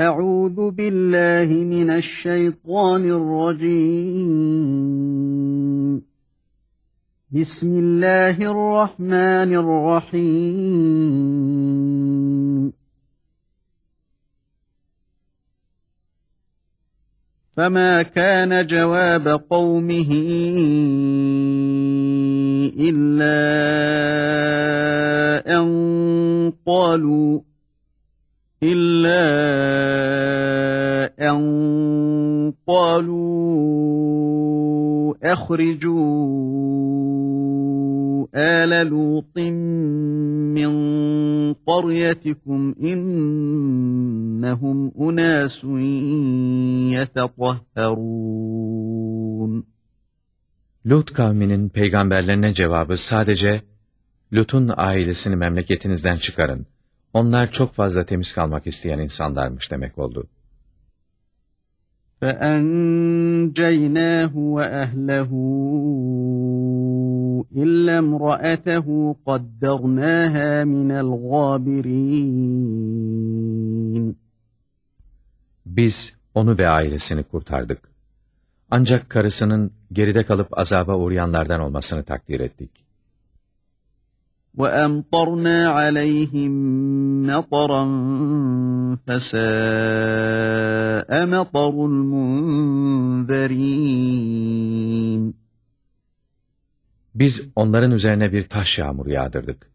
أعوذ بالله من الشيطان الرجيم. بسم الله الرحمن الرحيم. فما كان جواب قومه إلا أن قالوا إلا أن قالوا أخرجوا آل لوط من قريتكم إنهم أناس يتطهرون Lut kavminin peygamberlerine cevabı sadece, Lut'un ailesini memleketinizden çıkarın. Onlar çok fazla temiz kalmak isteyen insanlarmış demek oldu. فَأَنْجَيْنَاهُ وَأَهْلَهُ إِلَّا امْرَأَتَهُ قَدَّرْنَاهَا مِنَ الْغَابِرِينَ Biz onu ve ailesini kurtardık. Ancak karısının geride kalıp azaba uğrayanlardan olmasını takdir ettik. وَأَمْطَرْنَا عَلَيْهِمْ مَطَرًا فَسَاءَ مَطَرُ الْمُنذَرِينَ Biz onların üzerine bir taş yağmuru yağdırdık.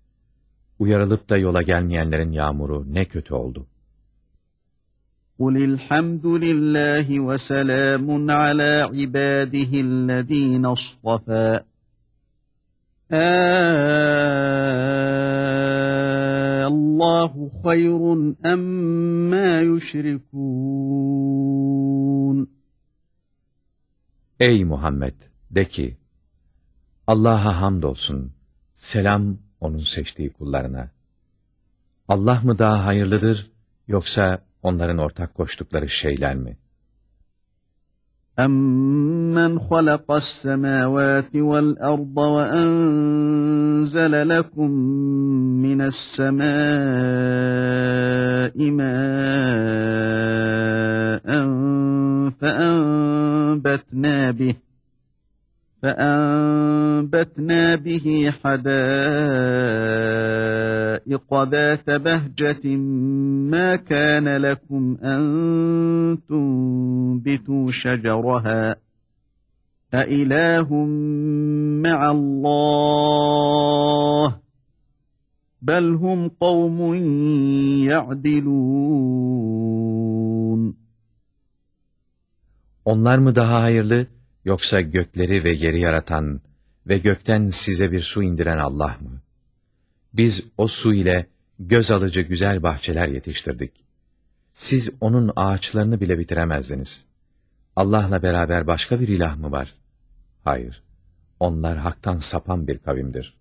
Uyarılıp da yola gelmeyenlerin yağmuru ne kötü oldu. قُلِ الْحَمْدُ لِلَّهِ وَسَلَامٌ عَلَى عِبَادِهِ الَّذ۪ينَ اصْطَفَى Allahu hayrun emma yüşrikûn. Ey Muhammed! De ki, Allah'a hamdolsun, selam onun seçtiği kullarına. Allah mı daha hayırlıdır, yoksa onların ortak koştukları şeyler mi? أَمَّنْ خَلَقَ السَّمَاوَاتِ وَالْأَرْضَ وَأَنزَلَ لَكُم مِّنَ السَّمَاءِ مَاءً فَأَنبَتْنَا بِهِ فَأَنبَتْنَا بِهِ حَدَائِقَ ذَاتَ بَهْجَةٍ مَا كَانَ لَكُمْ أَن تُنبِتُوا شَجَرَهَا أَإِلَٰهٌ مَّعَ اللَّهِ بَلْ هُمْ قَوْمٌ يَعْدِلُونَ Onlar mı daha hayırlı? Yoksa gökleri ve yeri yaratan ve gökten size bir su indiren Allah mı? Biz o su ile göz alıcı güzel bahçeler yetiştirdik. Siz onun ağaçlarını bile bitiremezdiniz. Allah'la beraber başka bir ilah mı var? Hayır, onlar haktan sapan bir kavimdir.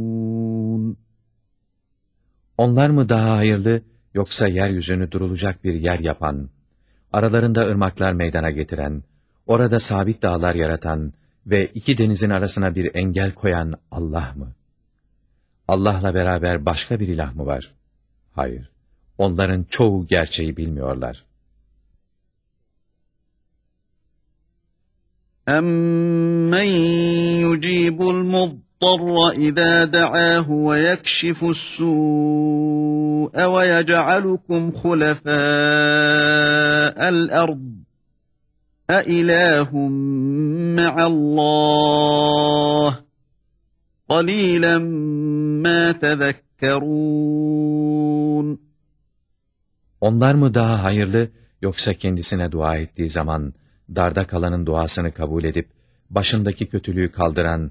Onlar mı daha hayırlı, yoksa yeryüzünü durulacak bir yer yapan, aralarında ırmaklar meydana getiren, orada sabit dağlar yaratan ve iki denizin arasına bir engel koyan Allah mı? Allah'la beraber başka bir ilah mı var? Hayır, onların çoğu gerçeği bilmiyorlar. أَمَّنْ يُجِيبُ الْمُضْطَرَّ إِذَا دَعَاهُ وَيَكْشِفُ السُّوءَ وَيَجْعَلُكُمْ خُلَفَاءَ الْأَرْضِ أَإِلَٰهٌ مَّعَ اللَّهِ قَلِيلًا مَا تَذَكَّرُونَ Onlar mı daha hayırlı, yoksa kendisine dua ettiği zaman, darda kalanın duasını kabul edip, başındaki kötülüğü kaldıran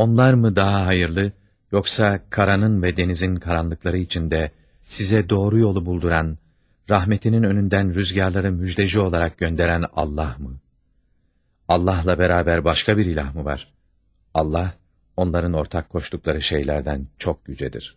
Onlar mı daha hayırlı, yoksa karanın ve denizin karanlıkları içinde size doğru yolu bulduran, rahmetinin önünden rüzgarları müjdeci olarak gönderen Allah mı? Allah'la beraber başka bir ilah mı var? Allah, onların ortak koştukları şeylerden çok yücedir.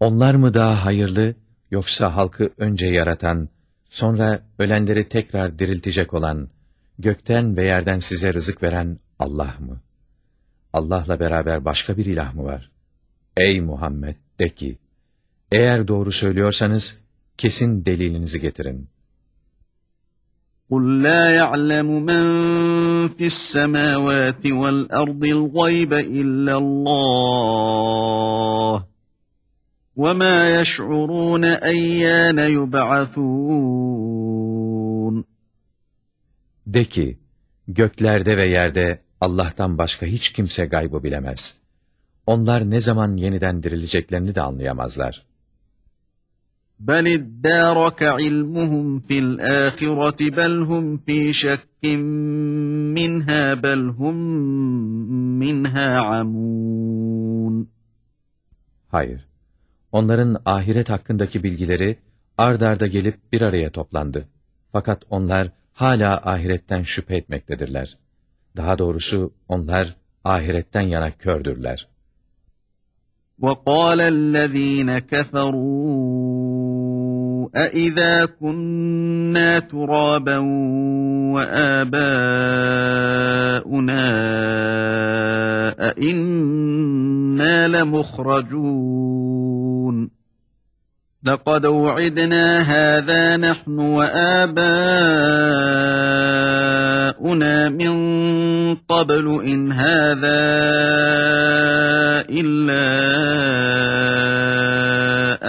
Onlar mı daha hayırlı, yoksa halkı önce yaratan, sonra ölenleri tekrar diriltecek olan, gökten ve yerden size rızık veren Allah mı? Allah'la beraber başka bir ilah mı var? Ey Muhammed! De ki, eğer doğru söylüyorsanız, kesin delilinizi getirin. قُلْ لَا يَعْلَمُ مَنْ فِي السَّمَاوَاتِ وَالْأَرْضِ الْغَيْبَ إِلَّا اللّٰهِ وَمَا يَشْعُرُونَ اَيَّانَ يُبْعَثُونَ De ki, göklerde ve yerde Allah'tan başka hiç kimse gaybı bilemez. Onlar ne zaman yeniden dirileceklerini de anlayamazlar. بَلِ ادَّارَكَ عِلْمُهُمْ فِي الْآخِرَةِ بَلْ هُمْ فِي شَكٍّ مِّنْهَا بَلْ هُمْ مِنْهَا عَمُونَ Hayır, onların ahiret hakkındaki bilgileri ard arda gelip bir araya toplandı. Fakat onlar hala ahiretten şüphe etmektedirler. Daha doğrusu onlar ahiretten yana kördürler. وَقَالَ الَّذ۪ينَ كَفَرُوا أَإِذَا كُنَّا تُرَابًا وَآبَاؤُنَا أَإِنَّا لَمُخْرَجُونَ لَقَدْ وُعِدْنَا هَذَا نَحْنُ وَآبَاؤُنَا مِنْ قَبْلُ إِنْ هَذَا إِلَّا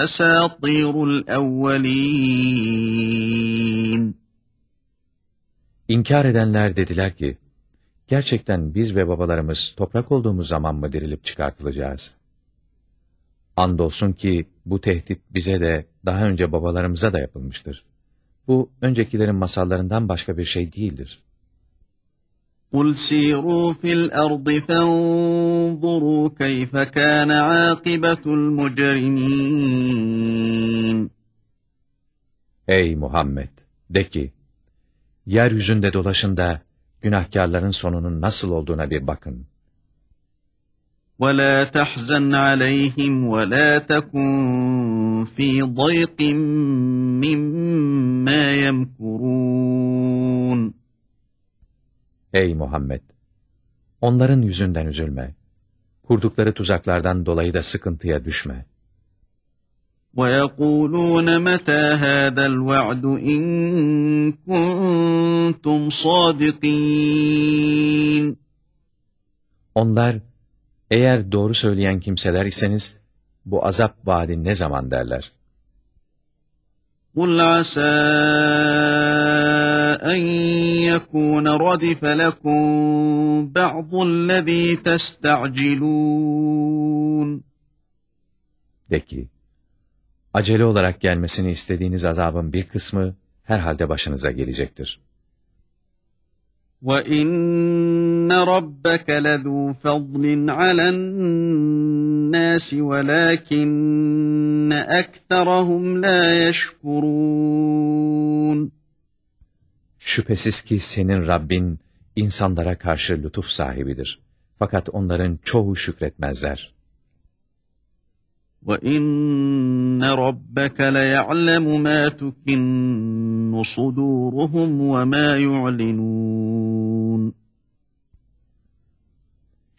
أَسَاطِيرُ الْأَوَّلِينَ İnkar edenler dediler ki, gerçekten biz ve babalarımız toprak olduğumuz zaman mı dirilip çıkartılacağız? Andolsun ki bu tehdit bize de daha önce babalarımıza da yapılmıştır. Bu öncekilerin masallarından başka bir şey değildir. قُلْ سِيرُوا فِي الْأَرْضِ فَانظُرُوا كَيْفَ كَانَ عَاقِبَةُ الْمُجْرِمِينَ Ey Muhammed! De ki, yeryüzünde dolaşın da günahkarların sonunun nasıl olduğuna bir bakın. وَلَا تَحْزَنْ عَلَيْهِمْ وَلَا تَكُنْ فِي ضَيْقٍ مِّمَّا يَمْكُرُونَ Ey Muhammed! Onların yüzünden üzülme. Kurdukları tuzaklardan dolayı da sıkıntıya düşme. وَيَقُولُونَ مَتَى هَذَا الْوَعْدُ إِن كُنتُمْ صَادِقِينَ Onlar, eğer doğru söyleyen kimseler iseniz, bu azap vaadi ne zaman derler? قُلْ عَسَى أَنْ يَكُونَ رَدِفَ لَكُمْ بَعْضُ الَّذ۪ي تَسْتَعْجِلُونَ De ki, acele olarak gelmesini istediğiniz azabın bir kısmı herhalde başınıza gelecektir. وَإِنَّ رَبَّكَ لَذُو فَضْلٍ عَلَى النَّاسِ وَلَكِنَّ أَكْثَرَهُمْ لَا يَشْكُرُونَ Şüphesiz ki senin Rabbin, insanlara karşı lütuf sahibidir. Fakat onların çoğu şükretmezler. وَإِنَّ رَبَّكَ لَيَعْلَمُ مَا تُكِنُّ صُدُورُهُمْ وَمَا يُعْلِنُونَ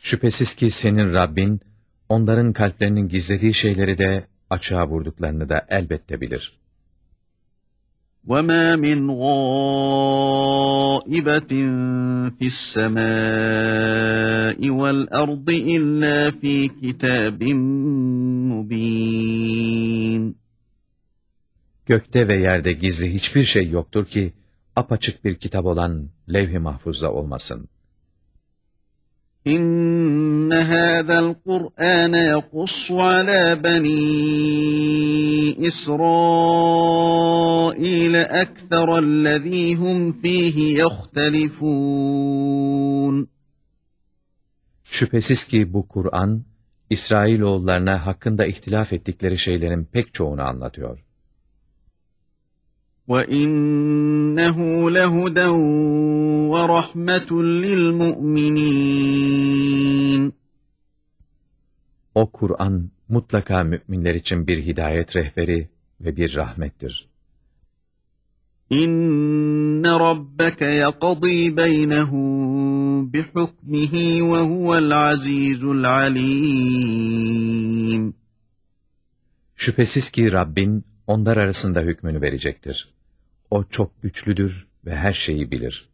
Şüphesiz ki senin Rabbin, onların kalplerinin gizlediği şeyleri de açığa vurduklarını da elbette bilir. وَمَا مِنْ غَائِبَةٍ فِي السَّمَاءِ وَالْأَرْضِ إِلَّا فِي كِتَابٍ مُبِينٍ Gökte ve yerde gizli hiçbir şey yoktur ki, apaçık bir kitap olan levh-i mahfuzda olmasın. İnne hâzel Kur'âne yekussu alâ benî İsraîl ekserellezî hum yehtelifûn. Şüphesiz ki bu Kur'an, İsrailoğullarına hakkında ihtilaf ettikleri şeylerin pek çoğunu anlatıyor. وَإِنَّهُ لَهُدًى وَرَحْمَةٌ لِلْمُؤْمِنِينَ O Kur'an mutlaka müminler için bir hidayet rehberi ve bir rahmettir. İnne rabbeke yaqdi beynehum bihukmihi ve huvel azizul alim. Şüphesiz ki Rabbin onlar arasında hükmünü verecektir. O çok güçlüdür ve her şeyi bilir.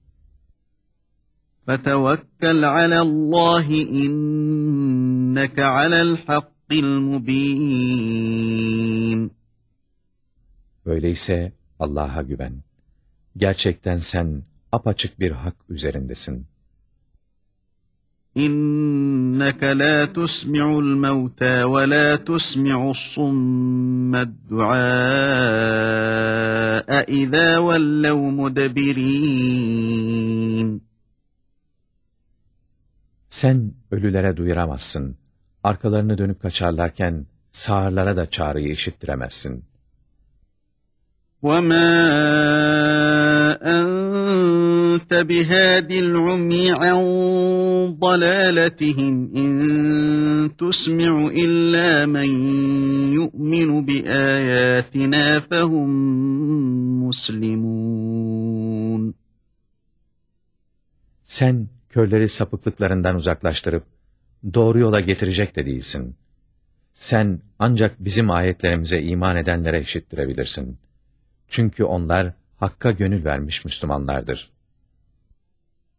فَتَوَكَّلْ عَلَى اللّٰهِ اِنَّكَ عَلَى الْحَقِّ الْمُب۪ينَ Öyleyse Allah'a güven. Gerçekten sen apaçık bir hak üzerindesin. İnneke la tusmi'ul mevta ve la tusmi'us summed du'a izâ vellev mudebirîn. Sen ölülere duyuramazsın. Arkalarını dönüp kaçarlarken sağırlara da çağrıyı işittiremezsin. وَمَا أَنْتَ بِهَادِ الْعُمْيِ عَنْ ضَلَالَتِهِمْ اِنْ تُسْمِعُ إِلَّا مَنْ يُؤْمِنُ بِآيَاتِنَا فَهُمْ مُسْلِمُونَ Sen körleri sapıklıklarından uzaklaştırıp doğru yola getirecek de değilsin. Sen ancak bizim ayetlerimize iman edenlere işittirebilirsin. Çünkü onlar Hakk'a gönül vermiş Müslümanlardır.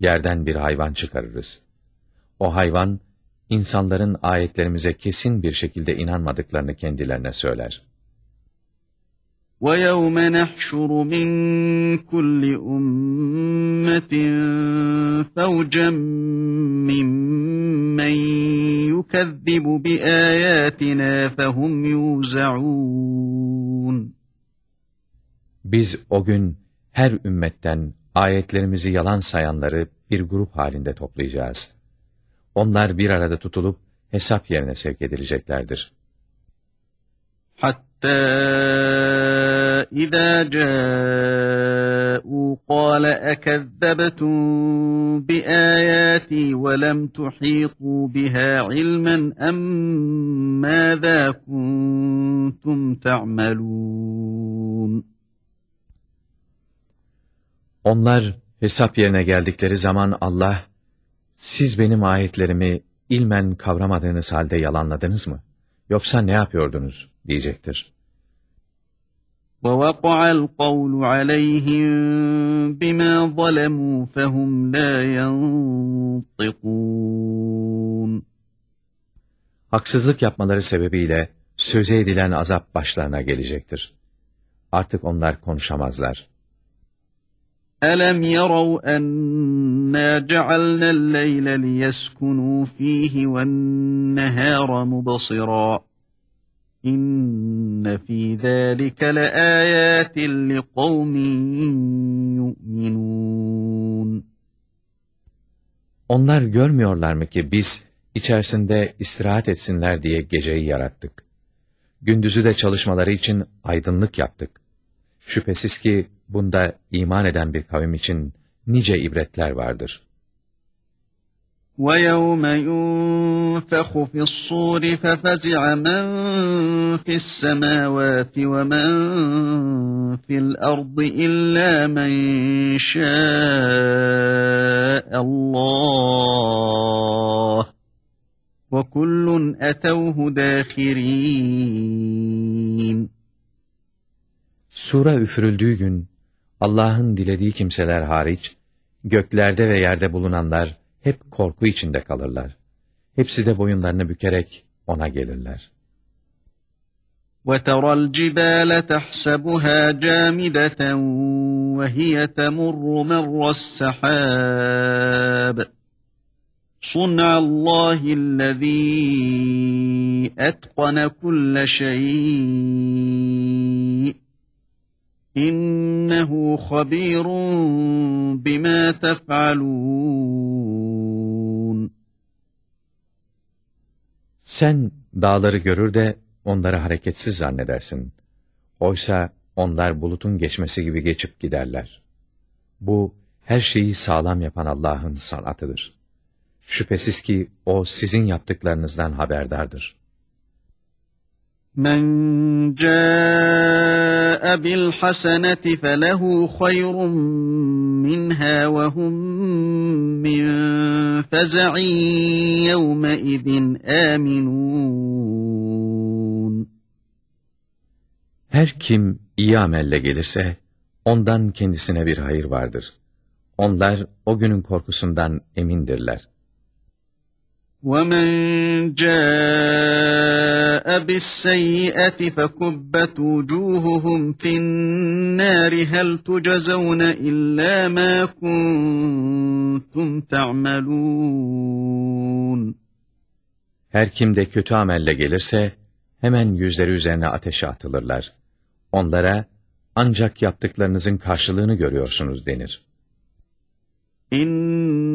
yerden bir hayvan çıkarırız. O hayvan, insanların ayetlerimize kesin bir şekilde inanmadıklarını kendilerine söyler. وَيَوْمَ نَحْشُرُ مِنْ كُلِّ أُمَّةٍ فَوْجًا مِّمَّنْ يُكَذِّبُ بِآيَاتِنَا فَهُمْ يُوزَعُونَ Biz o gün her ümmetten ayetlerimizi yalan sayanları bir grup halinde toplayacağız. Onlar bir arada tutulup hesap yerine sevk edileceklerdir. Hatta إذا جاءوا قال أكذبتم بآياتي ولم تحيطوا بها علما أم ماذا كنتم تعملون Onlar hesap yerine geldikleri zaman Allah, siz benim ayetlerimi ilmen kavramadığınız halde yalanladınız mı? Yoksa ne yapıyordunuz? diyecektir. وَوَقَعَ الْقَوْلُ عَلَيْهِمْ بِمَا ظَلَمُوا فَهُمْ لَا يَنْطِقُونَ Haksızlık yapmaları sebebiyle söze edilen azap başlarına gelecektir. Artık onlar konuşamazlar. أَلَمْ يَرَوْا أَنَّا جَعَلْنَا اللَّيْلَ لِيَسْكُنُوا فِيهِ وَالنَّهَارَ مُبْصِرًا İnne fî zâlike le âyâtin li kavmin yu'minûn. Onlar görmüyorlar mı ki biz içerisinde istirahat etsinler diye geceyi yarattık. Gündüzü de çalışmaları için aydınlık yaptık. Şüphesiz ki bunda iman eden bir kavim için nice ibretler vardır. وَيَوْمَ يُنْفَخُ فِي الصُّورِ فَفَزِعَ مَنْ فِي السَّمَاوَاتِ وَمَنْ فِي الْأَرْضِ إِلَّا مَنْ شَاءَ اللَّهُ وَكُلٌّ أَتَوْهُ دَاخِرِينَ Sura üfürüldüğü gün, Allah'ın dilediği kimseler hariç, göklerde ve yerde bulunanlar hep korku içinde kalırlar. Hepsi de boyunlarını bükerek ona gelirler. وَتَرَى الْجِبَالَ تَحْسَبُهَا جَامِدَةً وَهِيَ تَمُرُّ مَرَّ السَّحَابِ صُنْعَ اللّٰهِ الَّذ۪ي اَتْقَنَ كُلَّ شَيْءٍ İnnehu habirun bima tef'alun. Sen dağları görür de onları hareketsiz zannedersin. Oysa onlar bulutun geçmesi gibi geçip giderler. Bu her şeyi sağlam yapan Allah'ın sanatıdır. Şüphesiz ki o sizin yaptıklarınızdan haberdardır. Men ca'e bil haseneti felehu hayrun minha ve hum min feza'in. Her kim iyi amelle gelirse, ondan kendisine bir hayır vardır. Onlar o günün korkusundan emindirler. وَمَنْ جَاءَ بِالسَّيِّئَةِ فَكُبَّتْ وُجُوهُهُمْ فِي النَّارِ هَلْ تُجَزَوْنَ إِلَّا مَا كُنْتُمْ تَعْمَلُونَ Her kim de kötü amelle gelirse, hemen yüzleri üzerine ateşe atılırlar. Onlara, ancak yaptıklarınızın karşılığını görüyorsunuz denir.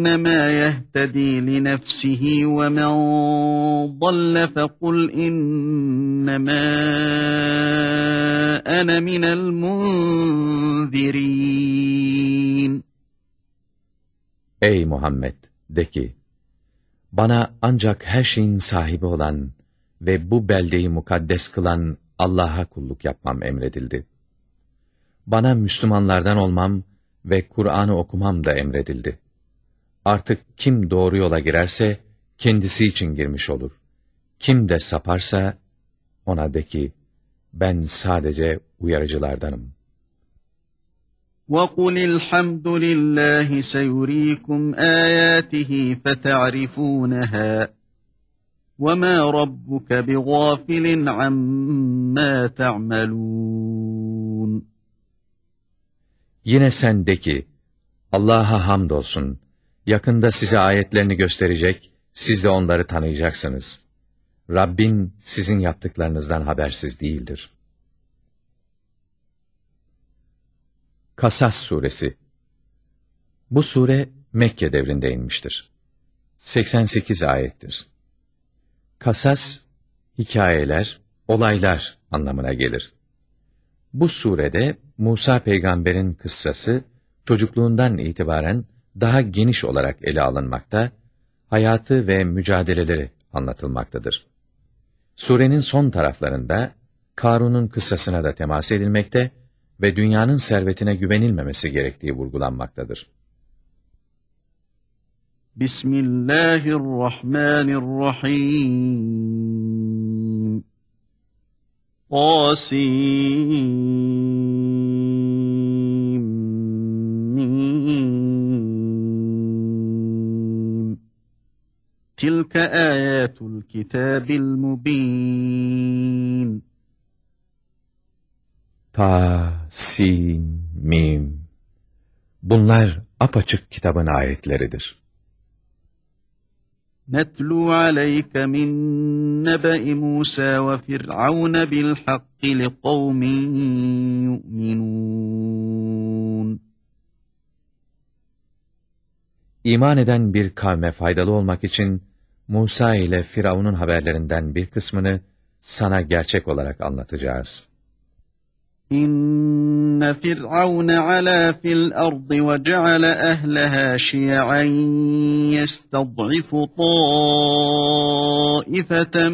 innema yehtedi li nefsihi ve men dalle fekul innema ene minel munzirin. Ey Muhammed! De ki, bana ancak her şeyin sahibi olan ve bu beldeyi mukaddes kılan Allah'a kulluk yapmam emredildi. Bana Müslümanlardan olmam ve Kur'an'ı okumam da emredildi.'' Artık kim doğru yola girerse, kendisi için girmiş olur. Kim de saparsa, ona de ki, ben sadece uyarıcılardanım. وَقُلِ الْحَمْدُ لِلّٰهِ سَيُرِيكُمْ آيَاتِهِ فَتَعْرِفُونَهَا وَمَا رَبُّكَ بِغَافِلٍ عَمَّا تَعْمَلُونَ Yine sen de ki, Allah'a hamdolsun, yakında size ayetlerini gösterecek, siz de onları tanıyacaksınız. Rabbin sizin yaptıklarınızdan habersiz değildir. Kasas Suresi Bu sure Mekke devrinde inmiştir. 88 ayettir. Kasas, hikayeler, olaylar anlamına gelir. Bu surede Musa peygamberin kıssası çocukluğundan itibaren daha geniş olarak ele alınmakta, hayatı ve mücadeleleri anlatılmaktadır. Surenin son taraflarında Karun'un kıssasına da temas edilmekte ve dünyanın servetine güvenilmemesi gerektiği vurgulanmaktadır. Bismillahirrahmanirrahim. 多 تِلْكَ آيَاتُ الْكِتَابِ الْمُبِينِ Ta, sin, mim. Bunlar apaçık kitabın ayetleridir. نَتْلُو عَلَيْكَ مِنْ نَبَإِ مُوسَى وَفِرْعَوْنَ بِالْحَقِّ لِقَوْمٍ يُؤْمِنُونَ İman eden bir kavme faydalı olmak için Musa ile Firavun'un haberlerinden bir kısmını sana gerçek olarak anlatacağız. İnne Firavun ala fil ardı ve ceale ehleha şi'an yestad'ifu taifeten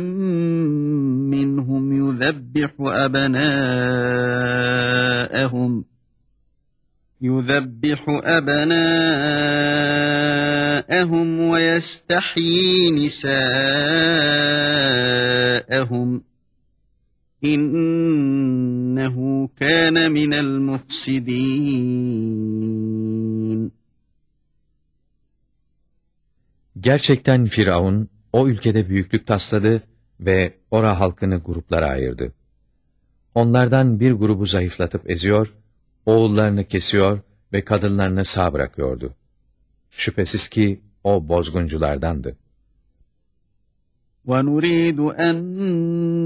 minhum yuzebbihu abnâehum يذبح أبناءهم ويستحيي نساءهم İnnehu kâne minel mufsidîn. Gerçekten Firavun o ülkede büyüklük tasladı ve ora halkını gruplara ayırdı. Onlardan bir grubu zayıflatıp eziyor, oğullarını kesiyor ve kadınlarını sağ bırakıyordu. Şüphesiz ki o bozgunculardandı. وَنُرِيدُ أَن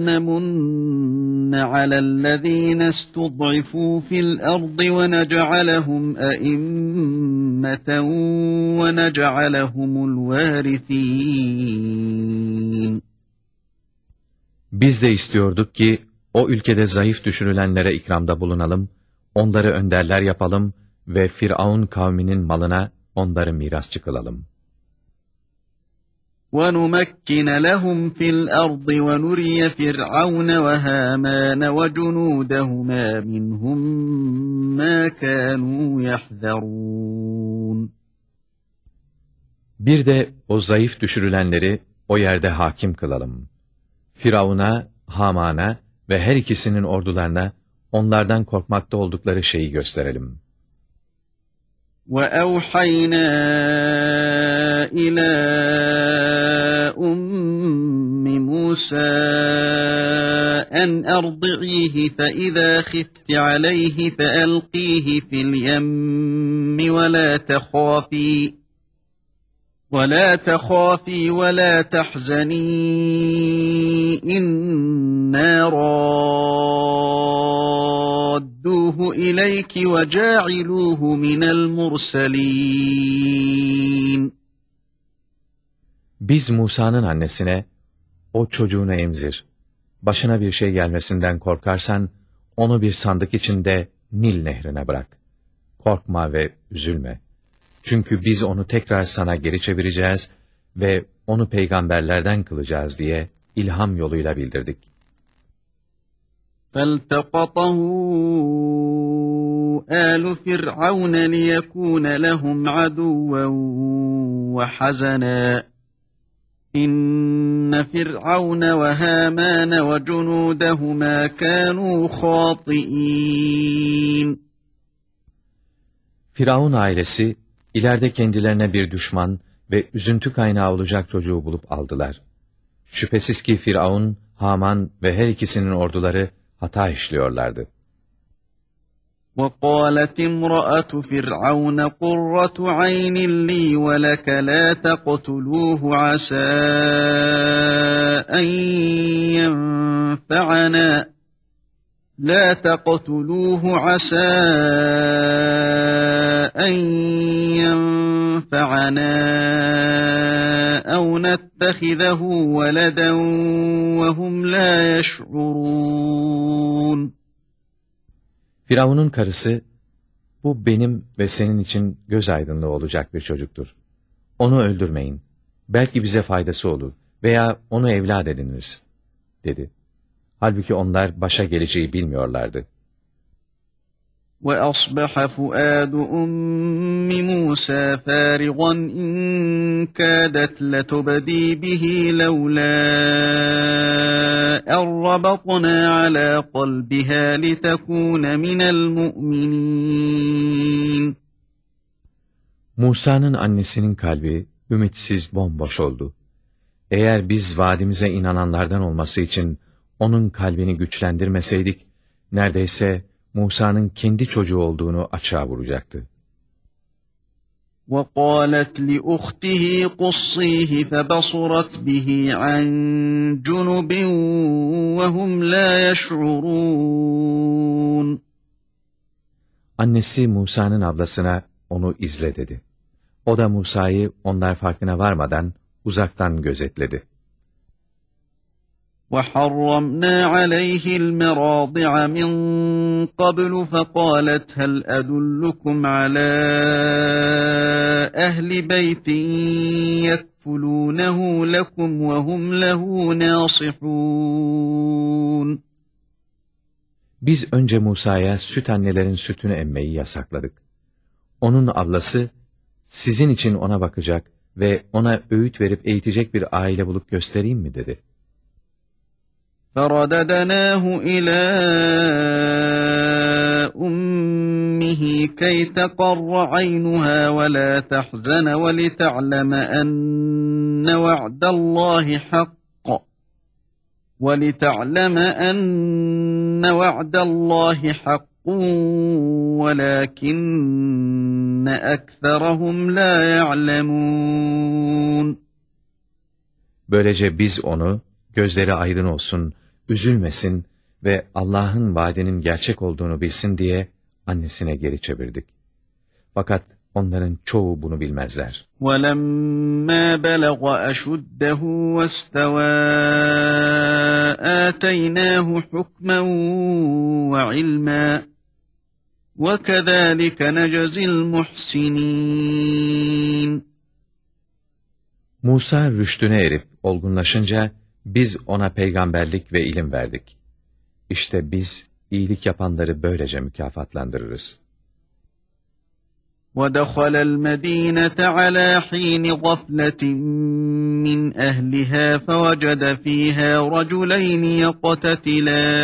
نَّمُنَّ عَلَى الَّذ۪ينَ اسْتُضْعِفُوا فِي الْأَرْضِ وَنَجْعَلَهُمْ أَئِمَّةً وَنَجْعَلَهُمُ الْوَارِثِينَ Biz de istiyorduk ki, o ülkede zayıf düşürülenlere ikramda bulunalım, onları önderler yapalım ve Firavun kavminin malına onları mirasçı kılalım. وَنُمَكِّنَ لَهُمْ فِي الْأَرْضِ وَنُرِيَ فِرْعَوْنَ وَهَامَانَ وَجُنُودَهُمَا مِنْهُمْ مَا كَانُوا يَحْذَرُونَ Bir de o zayıf düşürülenleri o yerde hakim kılalım. Firavun'a, Haman'a ve her ikisinin ordularına onlardan korkmakta oldukları şeyi gösterelim.'' وَأَوْحَيْنَا إِلَى أُمِّ مُوسَى أَنْ أَرْضِعِيهِ فَإِذَا خِفْتِ عَلَيْهِ فَأَلْقِيهِ فِي الْيَمِّ وَلَا تَخَافِي وَلَا تَخَافِي وَلَا تَحْزَنِي إِنَّا رَادُّوهُ إِلَيْكِ وَجَاعِلُوهُ مِنَ الْمُرْسَلِينَ Biz Musa'nın annesine, o çocuğunu emzir. Başına bir şey gelmesinden korkarsan, onu bir sandık içinde Nil nehrine bırak. Korkma ve üzülme.'' Çünkü biz onu tekrar sana geri çevireceğiz ve onu peygamberlerden kılacağız diye ilham yoluyla bildirdik. فَالْتَقَطَهُ آلُ فِرْعَوْنَ لِيَكُونَ لَهُمْ عَدُوًّا وَحَزَنًا İnne Firavun ve Haman ve cunudahuma kanu khati'in. Firavun ailesi İleride kendilerine bir düşman ve üzüntü kaynağı olacak çocuğu bulup aldılar. Şüphesiz ki Firavun, Haman ve her ikisinin orduları hata işliyorlardı. وَقَالَتِ امْرَأَةُ فِرْعَوْنَ قُرَّةُ عَيْنٍ لِّي وَلَكَ لَا تَقْتُلُوهُ عَسَىٰ أَن يَنفَعَنَا لا تقتلوه عسى أن ينفعنا أو نتخذه ولدا وهم لا يشعرون Firavun'un karısı, bu benim ve senin için göz aydınlığı olacak bir çocuktur. Onu öldürmeyin. Belki bize faydası olur veya onu evlat ediniriz, dedi. Halbuki onlar başa geleceği bilmiyorlardı. وَأَصْبَحَ فُؤَادُ أُمِّ مُوسَى فَارِغًا إِنْ كَادَتْ لَتُبْدِي بِهِ لَوْلَا أَنْ رَبَطْنَا عَلَى قَلْبِهَا لِتَكُونَ مِنَ الْمُؤْمِنِينَ Musa'nın annesinin kalbi ümitsiz bomboş oldu. Eğer biz vaadimize inananlardan olması için onun kalbini güçlendirmeseydik, neredeyse Musa'nın kendi çocuğu olduğunu açığa vuracaktı. وقالت لأخته قصيه فبصرت به عن جنب وهم لا يشعرون Annesi Musa'nın ablasına onu izle dedi. O da Musa'yı onlar farkına varmadan uzaktan gözetledi. وحرمنا عليه المراضع من قبل فقالت هل أدلكم على أهل بيت يكفلونه لكم وهم له ناصحون Biz önce Musa'ya süt annelerin sütünü emmeyi yasakladık. Onun ablası, sizin için ona bakacak ve ona öğüt verip eğitecek bir aile bulup göstereyim mi dedi. فرددناه إلى أمه كي تقر عينها ولا تحزن ولتعلم أن وعد الله حق ولتعلم أن وعد الله حق ولكن أكثرهم لا يعلمون. Böylece biz onu, gözleri aydın olsun, üzülmesin ve Allah'ın vaadinin gerçek olduğunu bilsin diye annesine geri çevirdik. Fakat onların çoğu bunu bilmezler. وَلَمَّا بَلَغَ أَشُدَّهُ وَاسْتَوَى آتَيْنَاهُ حُكْمًا وَعِلْمًا وَكَذَٰلِكَ نَجْزِي الْمُحْسِنِينَ Musa rüştüne erip olgunlaşınca biz ona peygamberlik ve ilim verdik. İşte biz iyilik yapanları böylece mükafatlandırırız. وَدَخَلَ الْمَد۪ينَةَ عَلَى ح۪ينِ غَفْلَةٍ مِّنْ أَهْلِهَا فَوَجَدَ ف۪يهَا رَجُلَيْنِ يَقْتَتِلَانِ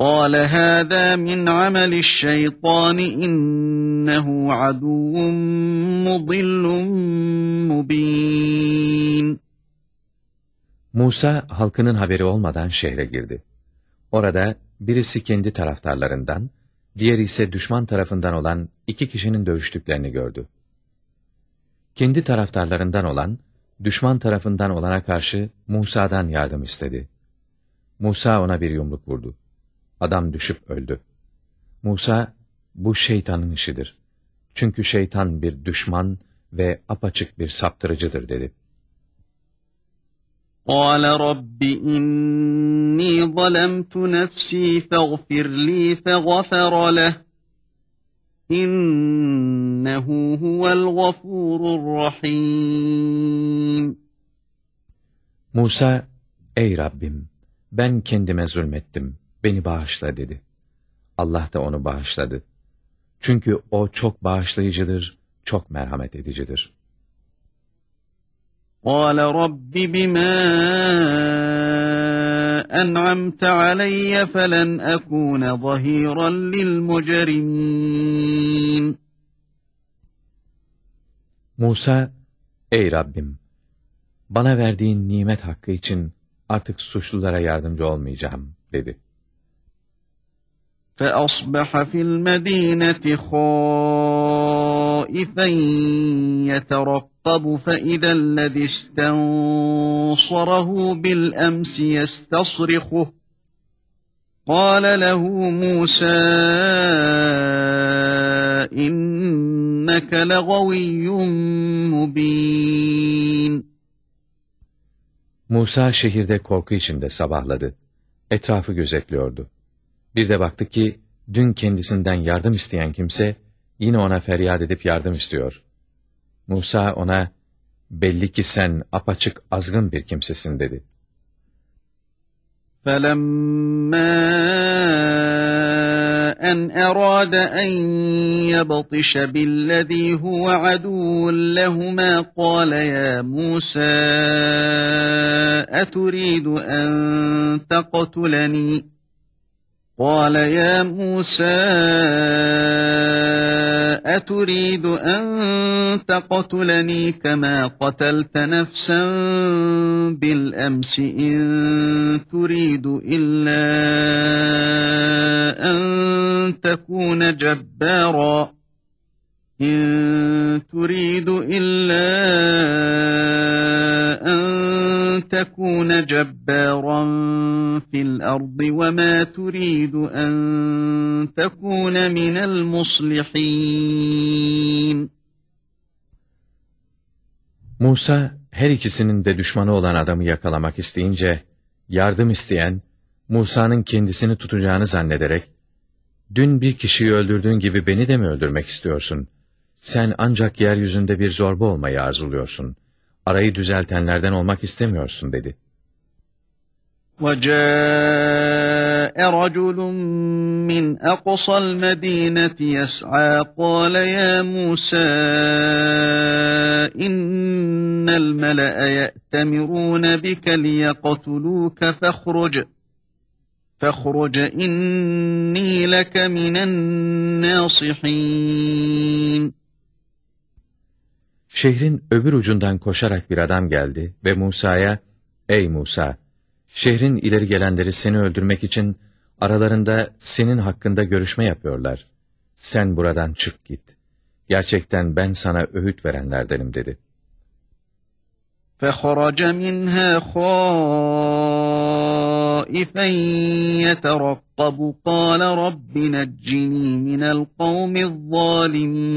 قال هذا من عمل الشيطان إنه عدو مضل مبين Musa halkının haberi olmadan şehre girdi. Orada birisi kendi taraftarlarından, diğeri ise düşman tarafından olan iki kişinin dövüştüklerini gördü. Kendi taraftarlarından olan, düşman tarafından olana karşı Musa'dan yardım istedi. Musa ona bir yumruk vurdu. Adam düşüp öldü. Musa, bu şeytanın işidir. Çünkü şeytan bir düşman ve apaçık bir saptırıcıdır dedi. قال رب إني ظلمت نفسي فاغفر لي فغفر له إنه هو الغفور الرحيم Musa, ey Rabbim, ben kendime zulmettim, beni bağışla dedi. Allah da onu bağışladı. Çünkü o çok bağışlayıcıdır, çok merhamet edicidir. قال رب بما أنعمت علي فلن أكون ظهيرا للمجرمين Musa, ey Rabbim, bana verdiğin nimet hakkı için artık suçlulara yardımcı olmayacağım, dedi. فأصبح في المدينة خائفا يترقب فإذا الذي استنصره بالأمس يستصرخه قال له موسى إنك لغوي مبين Musa şehirde korku içinde sabahladı. Etrafı gözetliyordu. Bir de baktı ki, dün kendisinden yardım isteyen kimse, yine ona feryat edip yardım istiyor. Musa ona, belli ki sen apaçık azgın bir kimsesin dedi. فَلَمَّا أَنْ أَرَادَ أَنْ يَبْطِشَ بِالَّذ۪ي هُوَ عَدُوٌ لَهُمَا قَالَ يَا مُوسَى أَتُرِيدُ أَنْ تَقْتُلَنِي قال يا موسى أتريد أن تقتلني كما قتلت نفسا؟ بالأمس إن تريد إلا أن تكون جبارا. إن تريد إلا أن تكون جبارا في الأرض وما تريد أن تكون من المصلحين Musa her ikisinin de düşmanı olan adamı yakalamak isteyince yardım isteyen Musa'nın kendisini tutacağını zannederek dün bir kişiyi öldürdüğün gibi beni de mi öldürmek istiyorsun? Sen ancak yeryüzünde bir zorba olmayı arzuluyorsun. Arayı düzeltenlerden olmak istemiyorsun dedi. وَجَاءَ رَجُلٌ مِّنْ أَقْصَى الْمَدِينَةِ يَسْعَى قَالَ يَا مُوسَى إِنَّ الْمَلَأَ يَأْتَمِرُونَ بِكَ لِيَقْتُلُوكَ فَاخْرُجْ فَاخْرُجْ إِنِّي لَكَ مِنَ النَّاصِحِينَ Şehrin öbür ucundan koşarak bir adam geldi ve Musa'ya, ''Ey Musa, şehrin ileri gelenleri seni öldürmek için aralarında senin hakkında görüşme yapıyorlar. Sen buradan çık git. Gerçekten ben sana öğüt verenlerdenim.'' dedi. فَخَرَجَ مِنْهَا خَائِفًا يَتَرَقَّبُ قَالَ رَبِّ نَجِّنِي مِنَ الْقَوْمِ الظَّالِمِينَ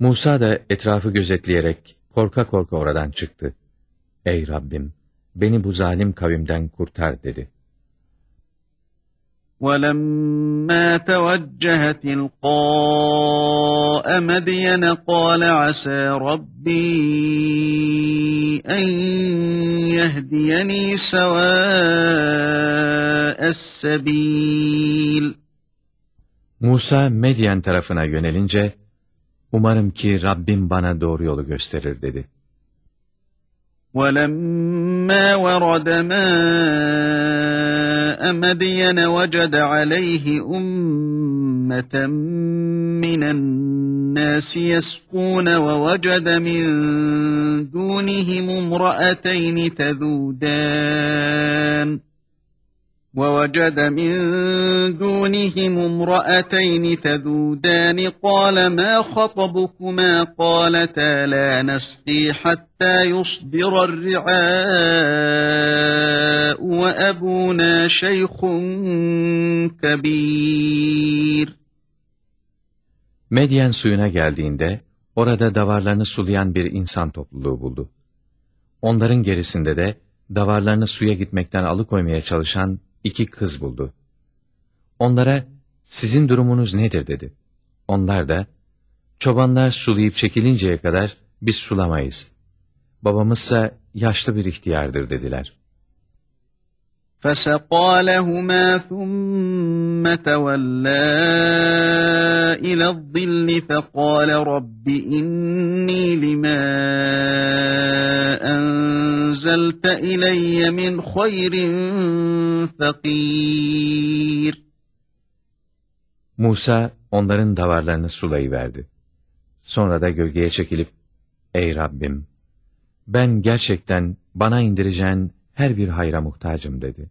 Musa da etrafı gözetleyerek korka korka oradan çıktı. Ey Rabbim! Beni bu zalim kavimden kurtar dedi. وَلَمَّا تَوَجَّهَ تِلْقَاءَ مَدْيَنَ قَالَ عَسَى رَبِّي أَنْ يَهْدِيَنِي سَوَاءَ السَّبِيلِ Musa Medyen tarafına yönelince, Umarım ki Rabbim bana doğru yolu gösterir dedi. وَلَمَّا وَرَدَ مَاءَ مَدْيَنَ وَجَدَ عَلَيْهِ أُمَّةً مِّنَ النَّاسِ يَسْقُونَ وَوَجَدَ مِن دُونِهِمُ امْرَأَتَيْنِ تَذُودَانِ وَوَجَدَ مِنْ دُونِهِمُ امْرَأَتَيْنِ تَذُودَانِ قَالَ مَا خَطَبُكُمَا قَالَتَا لَا نَسْقِي حَتَّى يُصْدِرَ الرِّعَاءُ وَأَبُونَا شَيْخٌ كَبِيرٌ Medyen suyuna geldiğinde, orada davarlarını sulayan bir insan topluluğu buldu. Onların gerisinde de, davarlarını suya gitmekten alıkoymaya çalışan iki kız buldu. Onlara, sizin durumunuz nedir dedi. Onlar da, çobanlar sulayıp çekilinceye kadar biz sulamayız. Babamızsa yaşlı bir ihtiyardır dediler. فَسَقَى لَهُمَا ثُمَّ تَوَلَّى إِلَى الظِّلِّ فَقَالَ رَبِّ إِنِّي لِمَا أَنزَلْتَ إِلَيَّ مِنْ خَيْرٍ فَقِيرٌ Musa onların davarlarını sulayıverdi. Sonra da gölgeye çekilip, Ey Rabbim! Ben gerçekten bana indireceğin her bir hayra muhtacım dedi.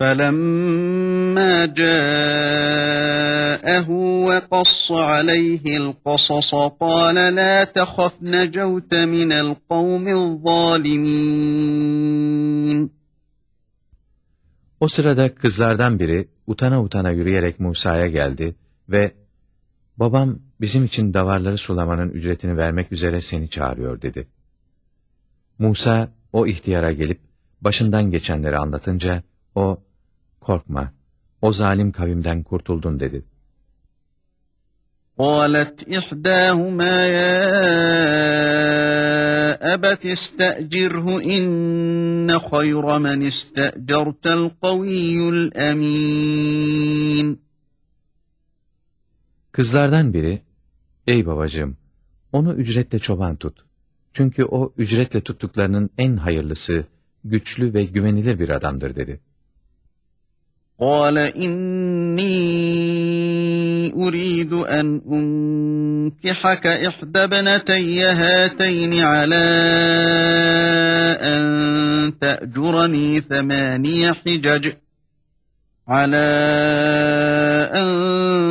فَلَمَّا جَاءَهُ وَقَصَّ عَلَيْهِ الْقَصَصَ قَالَ لَا تَخَفْ نَجَوْتَ مِنَ الْقَوْمِ الظَّالِمِينَ O sırada kızlardan biri utana utana yürüyerek Musa'ya geldi ve Babam bizim için davarları sulamanın ücretini vermek üzere seni çağırıyor dedi. Musa o ihtiyara gelip başından geçenleri anlatınca o korkma o zalim kavimden kurtuldun dedi. قالت إحداهما يا أبت استأجره إن خير من استأجرت القوي الأمين Kızlardan biri, ey babacığım, onu ücretle çoban tut. Çünkü o ücretle tuttuklarının en hayırlısı, güçlü ve güvenilir bir adamdır dedi. قال إني أريد أن أنكحك إحدى ابنتي هاتين على أن تأجرني ثماني حجج على أن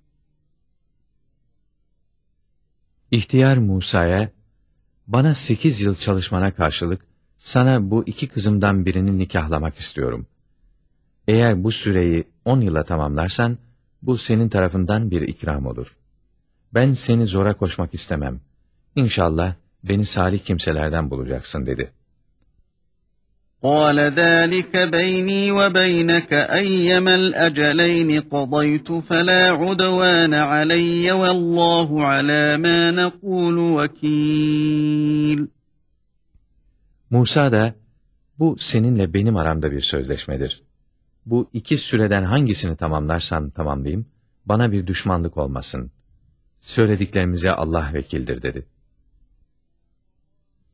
İhtiyar Musa'ya, bana sekiz yıl çalışmana karşılık, sana bu iki kızımdan birini nikahlamak istiyorum. Eğer bu süreyi on yıla tamamlarsan, bu senin tarafından bir ikram olur. Ben seni zora koşmak istemem. İnşallah beni salih kimselerden bulacaksın dedi. قال ذلك بيني وبينك أيما الأجلين قضيت فلا عدوان علي والله على ما نقول وكيل Musa da, bu seninle benim aramda bir sözleşmedir. Bu iki süreden hangisini tamamlarsan tamamlayayım, bana bir düşmanlık olmasın. Söylediklerimize Allah vekildir dedi.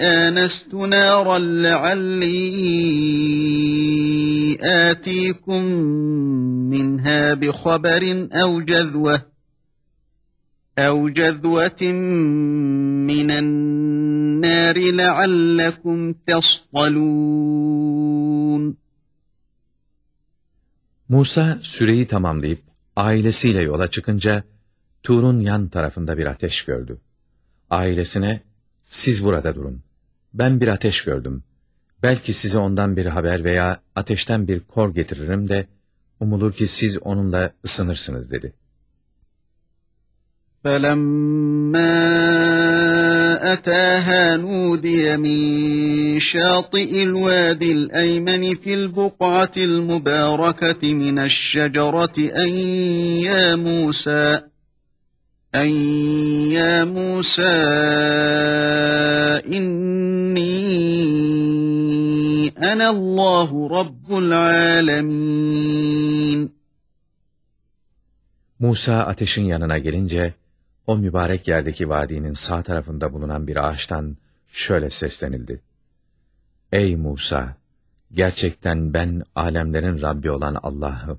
آنست نارا لعلي آتيكم منها بخبر أو جذوة أو جذوة من النار لعلكم تصطلون Musa süreyi tamamlayıp ailesiyle yola çıkınca Tur'un yan tarafında bir ateş gördü. Ailesine, siz burada durun. Ben bir ateş gördüm. Belki size ondan bir haber veya ateşten bir kor getiririm de, umulur ki siz onunla ısınırsınız dedi. فَلَمَّا أَتَاهَا نُودِيَ مِنْ شَاطِئِ الْوَادِ الْأَيْمَنِ فِي الْبُقْعَةِ الْمُبَارَكَةِ مِنَ الشَّجَرَةِ أَنْ يَا مُوسَى أَنْ يَا مُوسَى إِنِّي أَنَا اللّٰهُ رَبُّ الْعَالَمِينَ Musa ateşin yanına gelince, o mübarek yerdeki vadinin sağ tarafında bulunan bir ağaçtan şöyle seslenildi. Ey Musa! Gerçekten ben alemlerin Rabbi olan Allah'ım.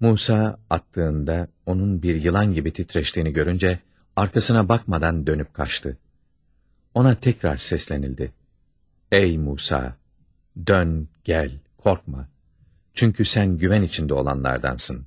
Musa attığında onun bir yılan gibi titreştiğini görünce arkasına bakmadan dönüp kaçtı. Ona tekrar seslenildi. Ey Musa! Dön, gel, korkma. Çünkü sen güven içinde olanlardansın.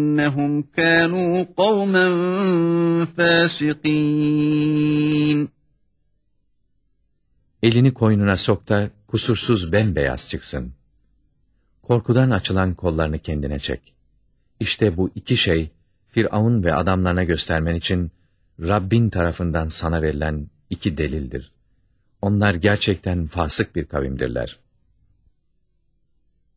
innehum kânû kavmen fâsikîn. Elini koynuna sok da kusursuz bembeyaz çıksın. Korkudan açılan kollarını kendine çek. İşte bu iki şey Firavun ve adamlarına göstermen için Rabbin tarafından sana verilen iki delildir. Onlar gerçekten fasık bir kavimdirler.''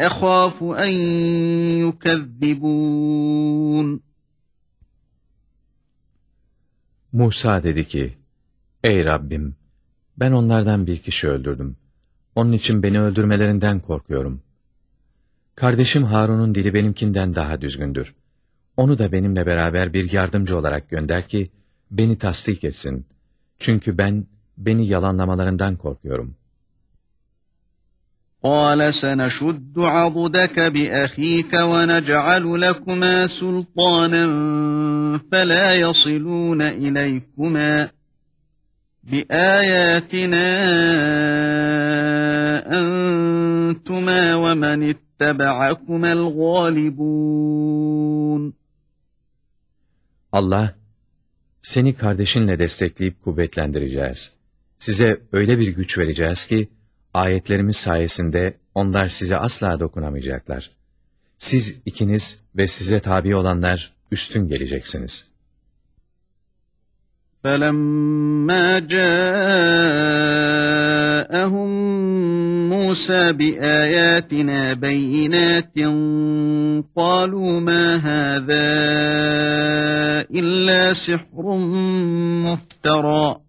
أخاف أن يكذبون Musa dedi ki, Ey Rabbim! Ben onlardan bir kişi öldürdüm. Onun için beni öldürmelerinden korkuyorum. Kardeşim Harun'un dili benimkinden daha düzgündür. Onu da benimle beraber bir yardımcı olarak gönder ki, beni tasdik etsin. Çünkü ben, beni yalanlamalarından korkuyorum. قال سنشد عضدك بأخيك ونجعل لكما سلطانا فلا يصلون إليكما بآياتنا أنتما ومن اتبعكما الغالبون Allah, seni kardeşinle destekleyip kuvvetlendireceğiz. Size öyle bir güç vereceğiz ki, ayetlerimiz sayesinde onlar size asla dokunamayacaklar. Siz ikiniz ve size tabi olanlar üstün geleceksiniz. فَلَمَّا جَاءَهُم مُوسَى بِآيَاتِنَا بَيِّنَاتٍ قَالُوا مَا هَذَا إِلَّا سِحْرٌ مُفْتَرًى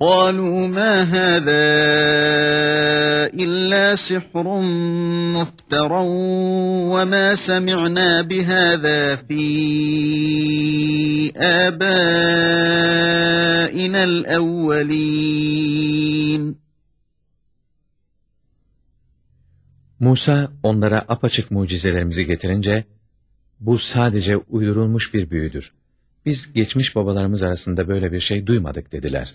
قالوا ما هذا إلا سحر مفترى وما سمعنا بهذا في آبائنا الأولين Musa onlara apaçık mucizelerimizi getirince, bu sadece uydurulmuş bir büyüdür. Biz geçmiş babalarımız arasında böyle bir şey duymadık dediler.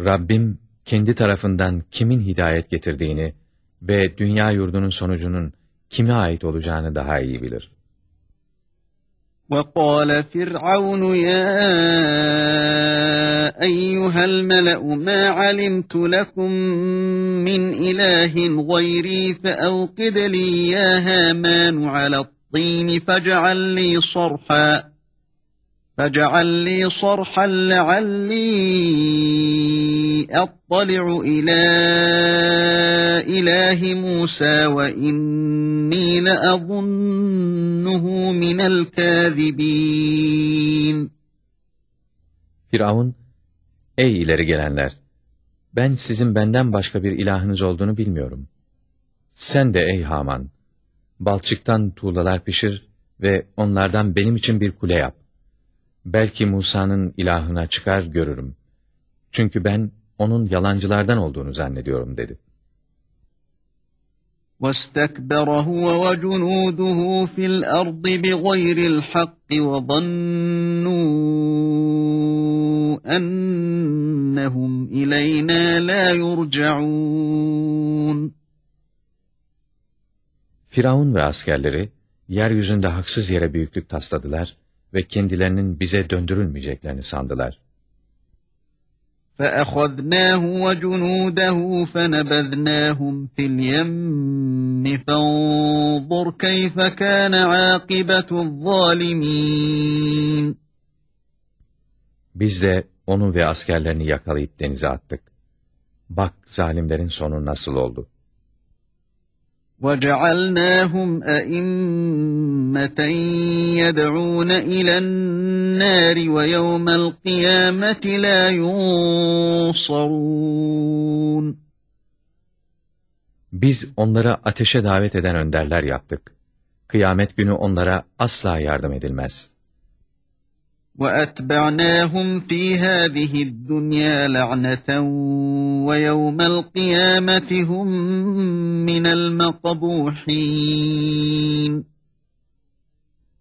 Rabbim kendi tarafından kimin hidayet getirdiğini ve dünya yurdunun sonucunun kime ait olacağını daha iyi bilir. وقال فرعون يا أيها الملأ ما علمت لكم من إله غيري فأوقد لي يا هامان على الطين فاجعل لي صرحا فاجعل لي صرحا لعلي أطلع إلى إله موسى وإني لأظنه من الكاذبين Firavun, Ey ileri gelenler! Ben sizin benden başka bir ilahınız olduğunu bilmiyorum. Sen de ey Haman! Balçıktan tuğlalar pişir ve onlardan benim için bir kule yap. Belki Musa'nın ilahına çıkar görürüm. Çünkü ben onun yalancılardan olduğunu zannediyorum dedi. واستكبر هو وجنوده في الأرض بغير الحق وظنوا أنهم إلينا لا يرجعون Firavun ve askerleri, yeryüzünde haksız yere büyüklük tasladılar ve kendilerinin bize döndürülmeyeceklerini sandılar. فَأَخَذْنَاهُ وَجُنُودَهُ فَنَبَذْنَاهُمْ فِي الْيَمِّ فَانظُرْ كَيْفَ كَانَ عَاقِبَةُ الظَّالِمِينَ Biz de onu ve askerlerini yakalayıp denize attık. Bak zalimlerin sonu nasıl oldu. وَجَعَلْنَاهُمْ أَئِمَّةً يَدْعُونَ إِلَى النَّارِ وَيَوْمَ الْقِيَامَةِ لَا يُنصَرُونَ Biz onları ateşe davet eden önderler yaptık. Kıyamet günü onlara asla yardım edilmez. وَأَتْبَعْنَاهُمْ فِي هَذِهِ الدُّنْيَا لَعْنَةً وَيَوْمَ الْقِيَامَةِ هُمْ مِنَ الْمَقَبُوحِينَ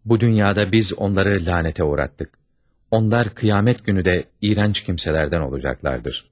Bu dünyada biz onları lanete uğrattık. Onlar kıyamet günü de iğrenç kimselerden olacaklardır.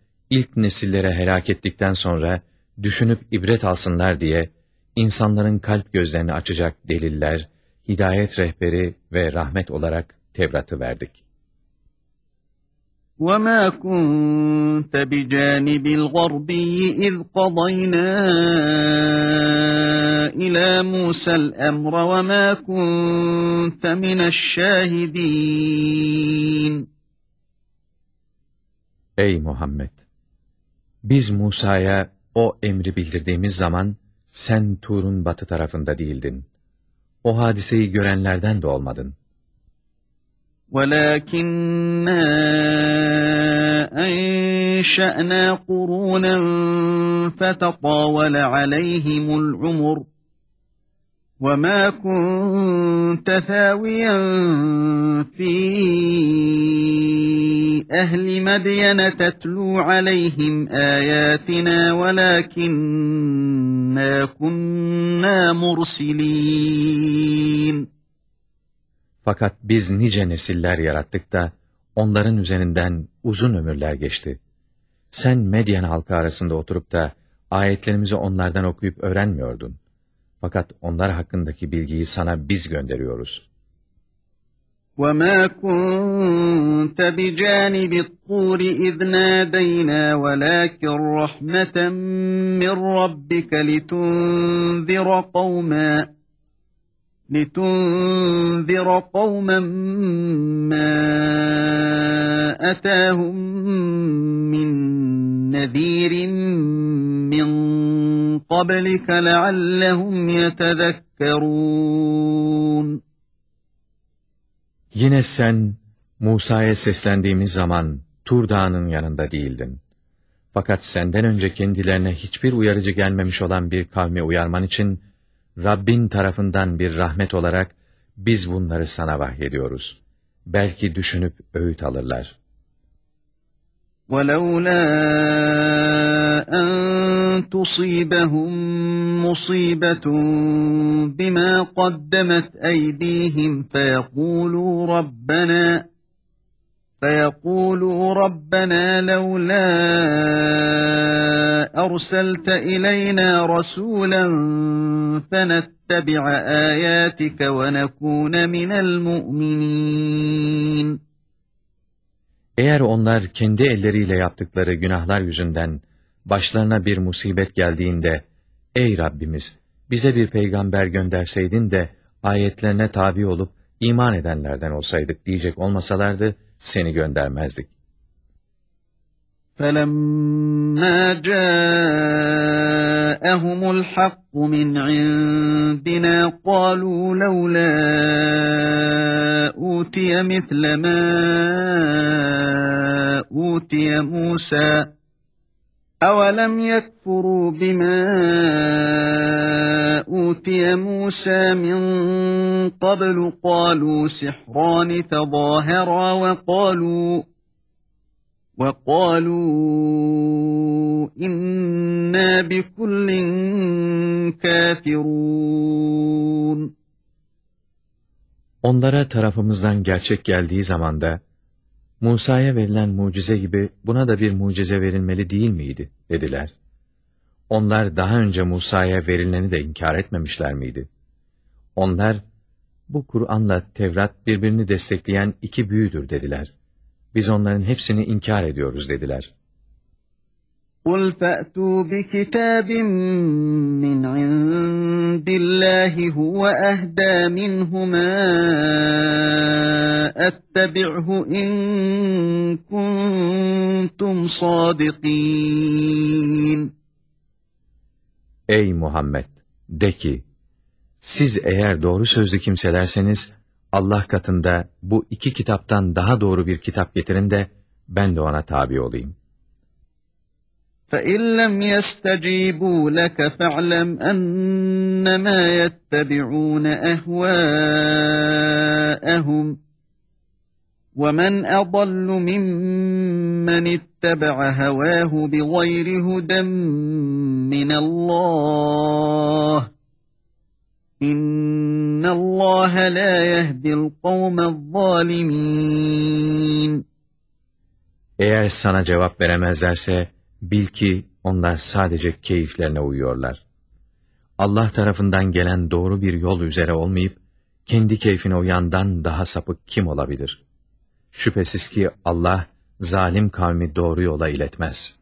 ilk nesillere helak ettikten sonra düşünüp ibret alsınlar diye insanların kalp gözlerini açacak deliller, hidayet rehberi ve rahmet olarak Tevrat'ı verdik. وَمَا كُنْتَ بِجَانِبِ الْغَرْبِيِّ إِذْ قَضَيْنَا إِلَى مُوسَى الْأَمْرَ وَمَا كُنْتَ مِنَ الشَّاهِدِينَ Ey Muhammed! Biz Musa'ya o emri bildirdiğimiz zaman, sen Tur'un batı tarafında değildin. O hadiseyi görenlerden de olmadın. وَلَكِنَّا أَنْشَأْنَا قُرُونًا فَتَطَاوَلَ عَلَيْهِمُ الْعُمُرُ وَمَا كُنْتَ ثَاوِيًا فِي أَهْلِ مَدْيَنَ تَتْلُو عَلَيْهِمْ آيَاتِنَا وَلَكِنَّا كُنَّا مُرْسِلِينَ Fakat biz nice nesiller yarattık da, onların üzerinden uzun ömürler geçti. Sen Medyen halkı arasında oturup da, ayetlerimizi onlardan okuyup öğrenmiyordun. Fakat onlar hakkındaki bilgiyi sana biz gönderiyoruz. وَمَا كُنْتَ بِجَانِبِ الطُّورِ إِذْ نَادَيْنَا وَلَكِنْ رَحْمَةً مِّنْ رَبِّكَ لِتُنْذِرَ قَوْمًا لِتُنْذِرَ قَوْمًا مَا أَتَاهُمْ مِنْ نَذِيرٍ مِّنْ قَبْلِكَ لَعَلَّهُمْ يَتَذَكَّرُونَ Yine sen, Musa'ya seslendiğimiz zaman, Tur Dağı'nın yanında değildin. Fakat senden önce kendilerine hiçbir uyarıcı gelmemiş olan bir kavmi uyarman için, Rabbin tarafından bir rahmet olarak, biz bunları sana vahyediyoruz. Belki düşünüp öğüt alırlar. وَلَوْلَا أَنْ تُصِيبَهُمْ مُصِيبَةٌ بِمَا قَدَّمَتْ أَيْدِيهِمْ فَيَقُولُوا رَبَّنَا فَيَقُولُوا رَبَّنَا لَوْلَا أَرْسَلْتَ إِلَيْنَا رَسُولًا فَنَتَّبِعَ آيَاتِكَ وَنَكُونَ مِنَ الْمُؤْمِنِينَ Eğer onlar kendi elleriyle yaptıkları günahlar yüzünden başlarına bir musibet geldiğinde, Ey Rabbimiz! Bize bir peygamber gönderseydin de ayetlerine tabi olup iman edenlerden olsaydık diyecek olmasalardı seni göndermezdik. فَلَمَّا جَاءَهُمُ الْحَقُّ مِنْ عِنْدِنَا قَالُوا لَوْلَا أُوتِيَ مِثْلَ مَا أُوتِيَ مُوسَى أَوَلَمْ يَكْفُرُوا بِمَا أوتي موسى من قبل قالوا سحران تظاهرا وقالوا وقالوا إنا بكل كافرون Onlara tarafımızdan gerçek geldiği zaman da, Musa'ya verilen mucize gibi buna da bir mucize verilmeli değil miydi, dediler. Onlar daha önce Musa'ya verileni de inkar etmemişler miydi? Onlar, bu Kur'an'la Tevrat birbirini destekleyen iki büyüdür dediler. Biz onların hepsini inkar ediyoruz dediler. قُلْ فَأْتُوا بِكِتَابٍ مِّنْ عِندِ اللّٰهِ هُوَ أَهْدَى مِنْهُمَا أَتَّبِعْهُ إِن كُنتُمْ صَادِقِينَ Ey Muhammed! De ki, siz eğer doğru sözlü kimselerseniz, Allah katında bu iki kitaptan daha doğru bir kitap getirin de, ben de ona tabi olayım. فَاِنْ لَمْ يَسْتَجِيبُوا لَكَ فَاعْلَمْ أَنَّمَا يَتَّبِعُونَ أَهْوَاءَهُمْ وَمَنْ أَضَلُّ مِمَّنِ اتَّبَعَ هَوَاهُ بِغَيْرِ هُدًى مِّنَ اللّٰهِ إِنَّ اللّٰهَ لَا يَهْدِي الْقَوْمَ الظَّالِمِينَ. Eğer sana cevap veremezlerse, bil ki onlar sadece keyiflerine uyuyorlar. Allah tarafından gelen doğru bir yol üzere olmayıp, kendi keyfine uyandan daha sapık kim olabilir? Şüphesiz ki Allah, zalim kavmi doğru yola iletmez.''